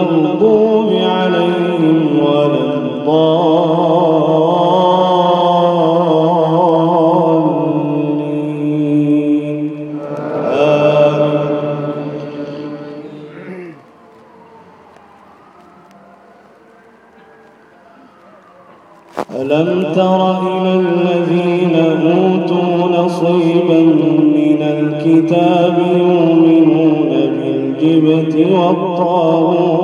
المغضوب عليهم ولا ألم تر إلى الذين أوتوا نصيبا من الكتاب يؤمنون بالجبت والطاغوت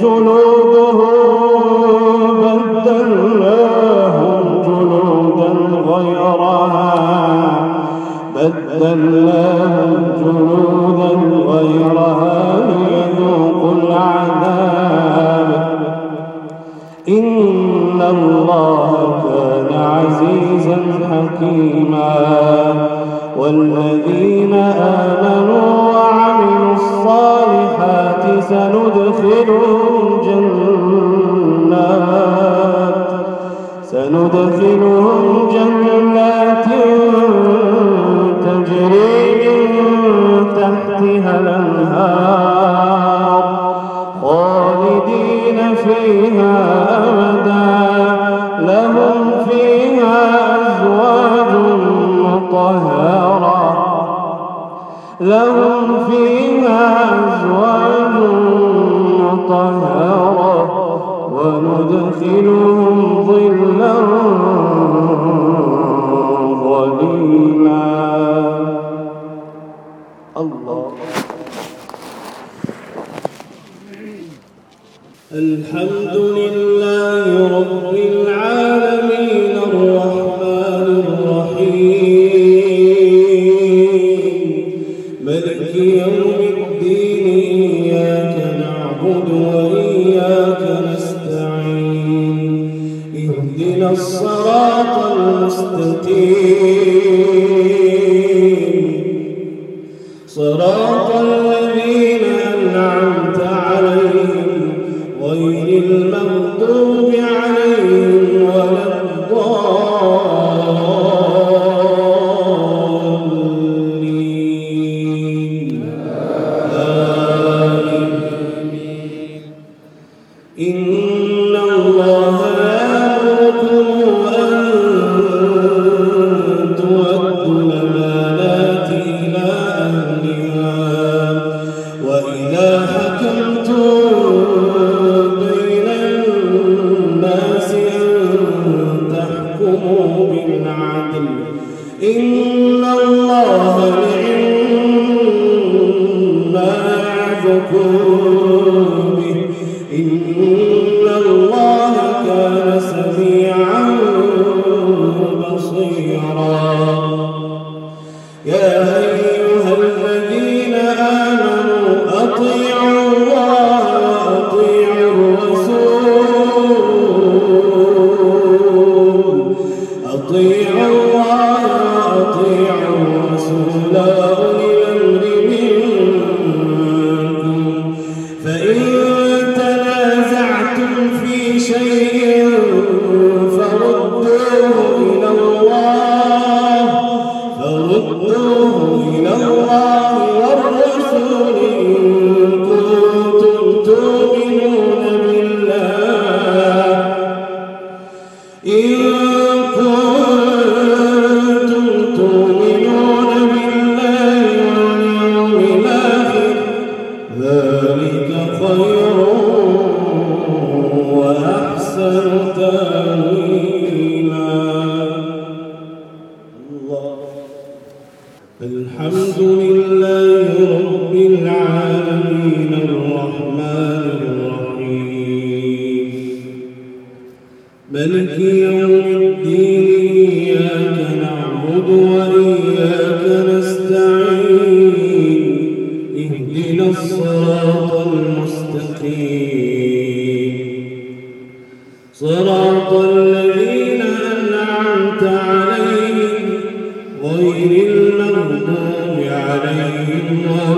جلودهم بدلناهم جلودا غيرها. بدلناهم جلودا غيرها ليذوقوا العذاب. إن الله كان عزيزا حكيما. والذين آمنوا سندخلهم جنات سندخلهم جنات تجري من تحتها الأنهار. خالدين فيها أبدا. لهم فيها أزواج مطهرة. لهم فيها أزواج وندخلهم ظلا ظليلا. الله. الحمد لله رب العالمين.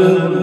غير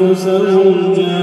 أنفسهم جاهلون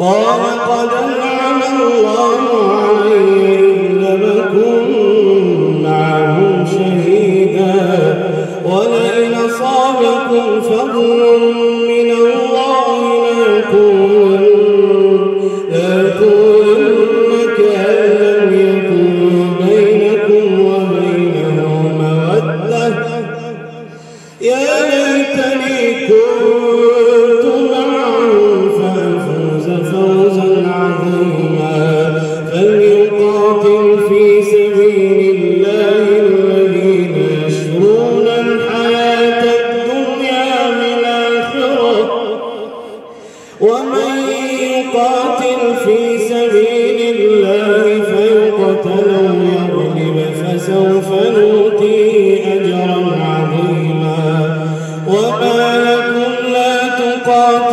نؤتيه أجرا عظيما وما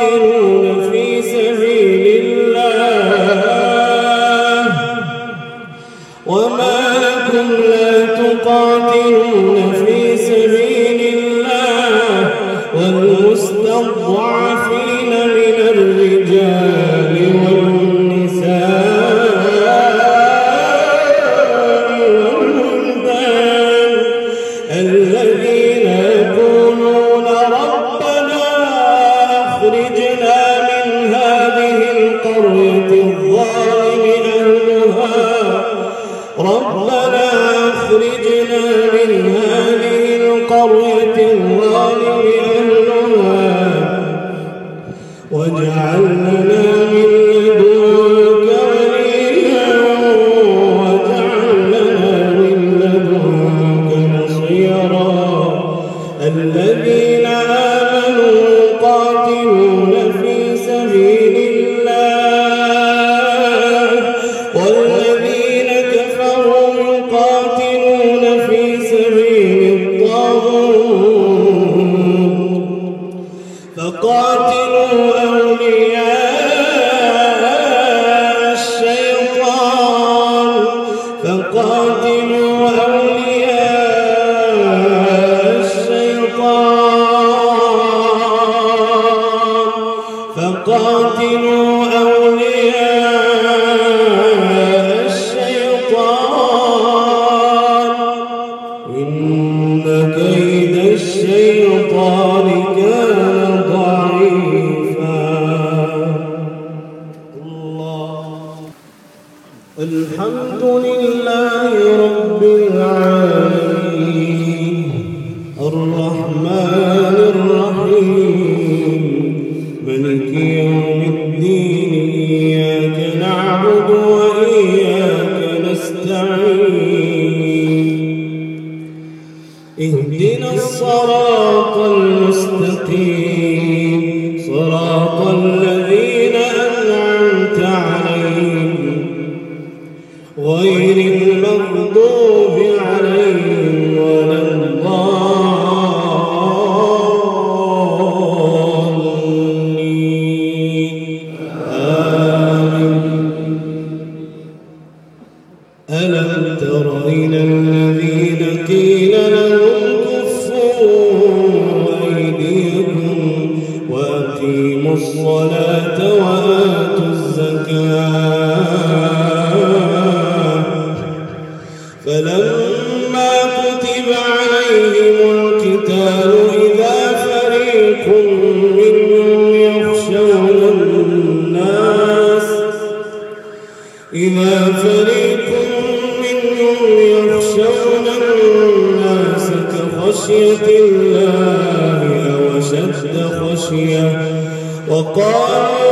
يقاتلون في سبيل الله. وما لكم لا تقاتلون sorrow. Amen. عليهم القتال إذا فريق منهم يخشون الناس. إذا فريق منهم يخشون الناس كخشية الله أو أشد خشية. وقالوا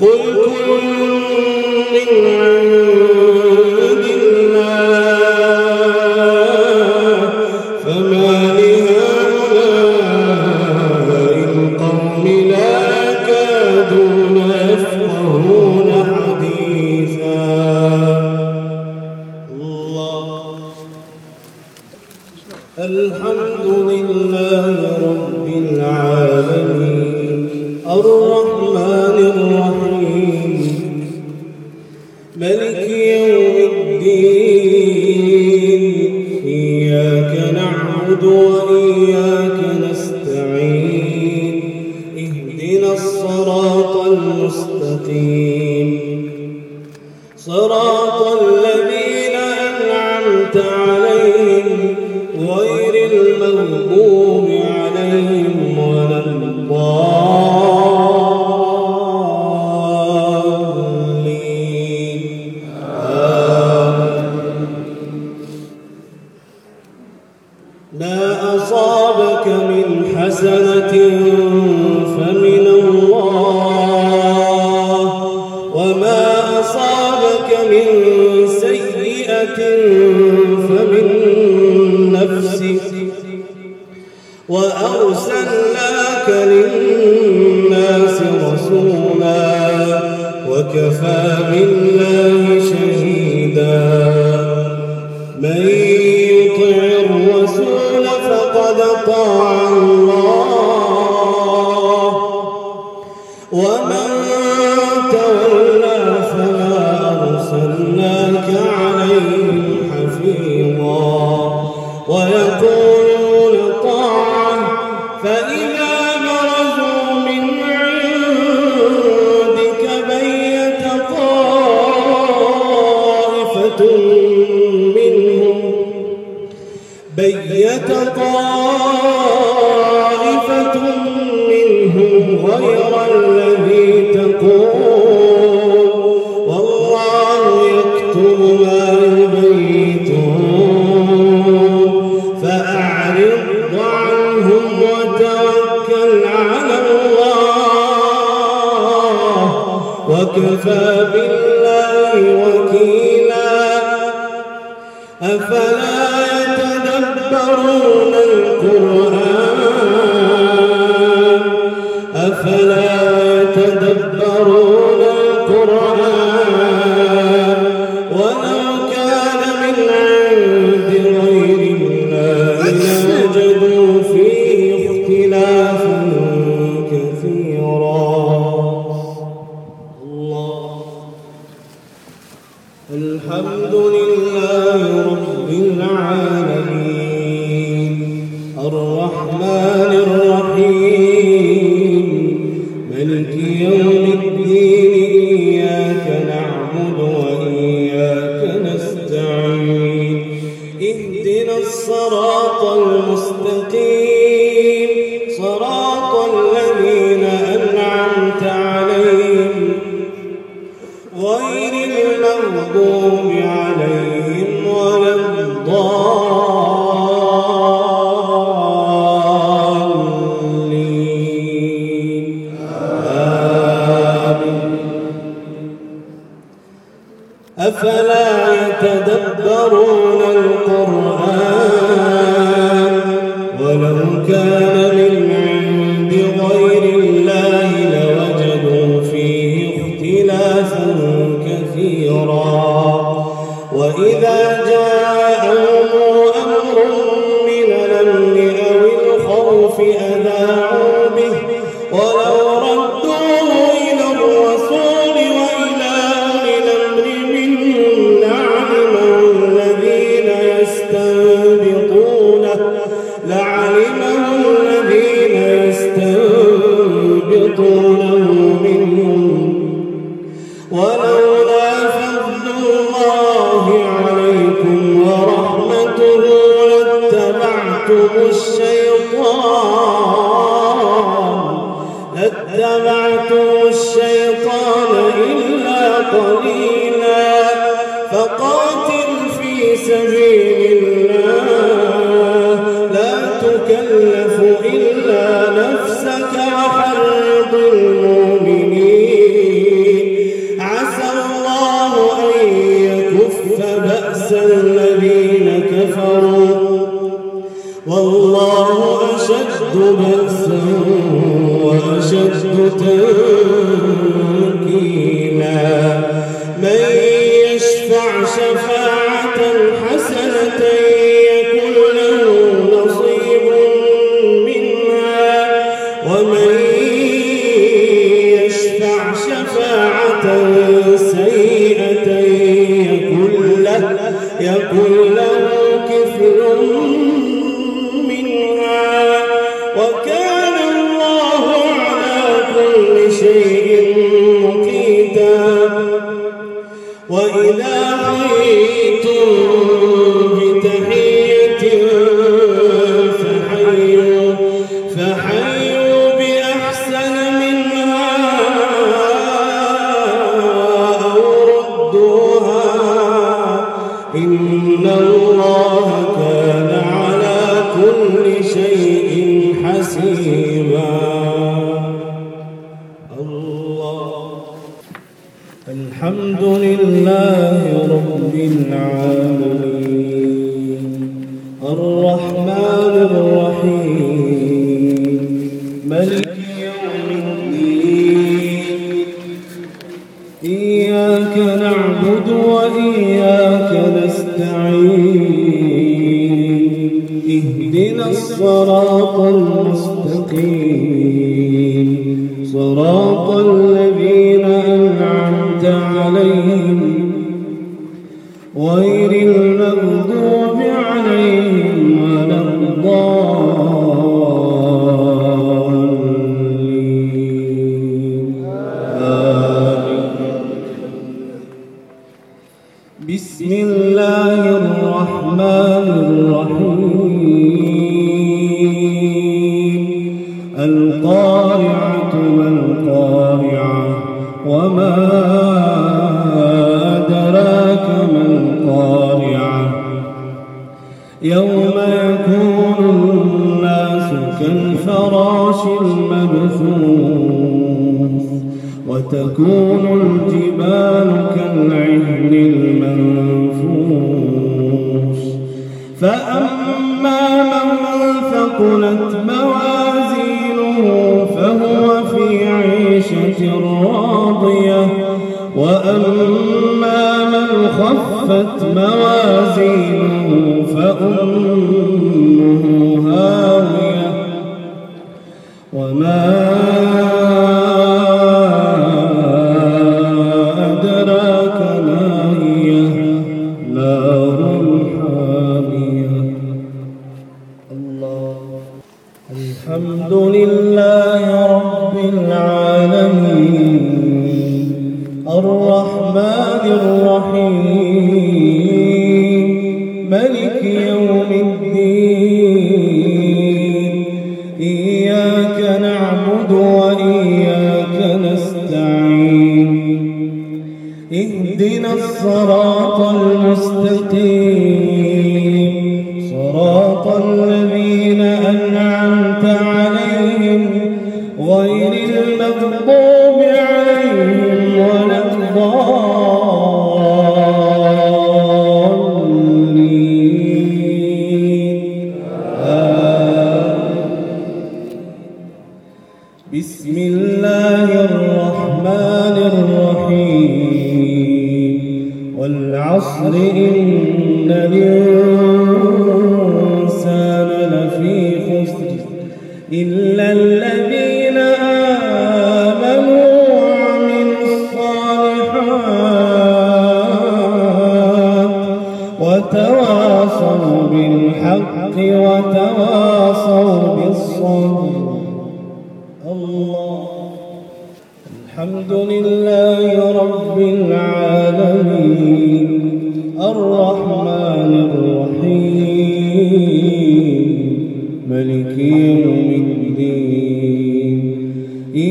قل كل من عند غير المغضوب وأما من خفت موازينه فأمه